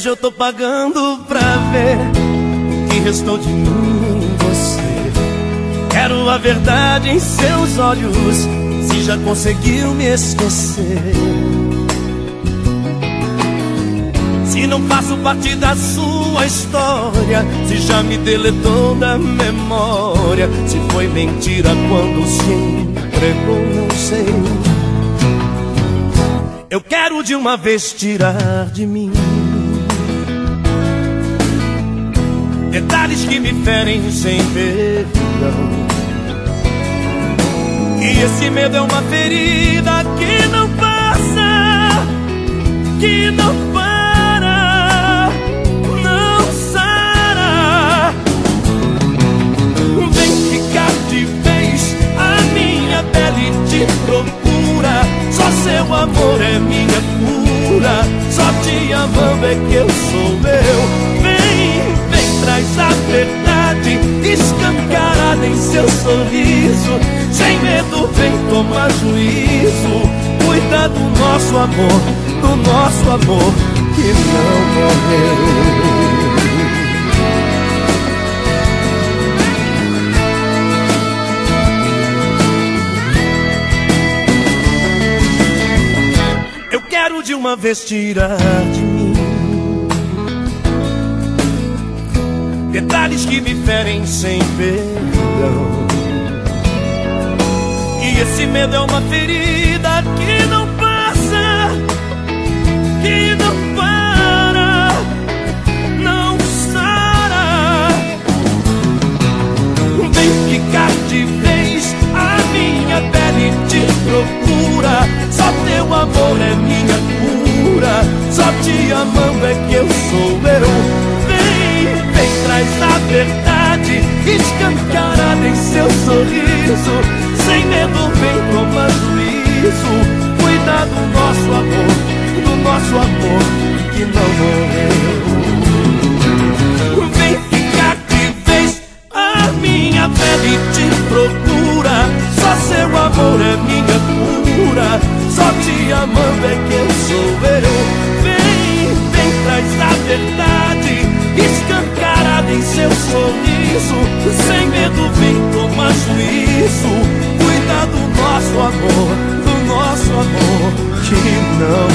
hoje eu tô pagando pra ver o que restou de mim em você. Quero a verdade em seus olhos, se já conseguiu me esquecer. Se não faço parte da sua história, se já me deletou da memória, se foi mentira quando se entregou, não sei. Eu quero de uma vez tirar de mim Detalhes que me ferem sem perdão. E esse medo é uma ferida que não passa Que não para Não sara. Vem ficar de vez A minha pele te procura. Só seu amor é minha cura. Só te amando é que eu sou eu Escancarada em seu sorriso Sem medo, vem tomar juízo. Cuida do nosso amor Do nosso amor que não morreu. Quero de uma vez tirar de Detalhes que me ferem sem perdão. E esse medo é uma ferida que não passa Que não para Não sara. Vem ficar de vez A minha pele te procura. Só teu amor é minha cura. Só te amando é que eu Sem medo, vem tomar juízo Cuida do nosso amor Do nosso amor que não morreu. Vem ficar de vez A minha pele te procura. Só seu amor é minha cura. Só te amando é que eu sou eu. Vem, vem, traz a verdade. Escancarada em seu sorriso. Sem medo vem tomar juízo nosso amor Do nosso amor que não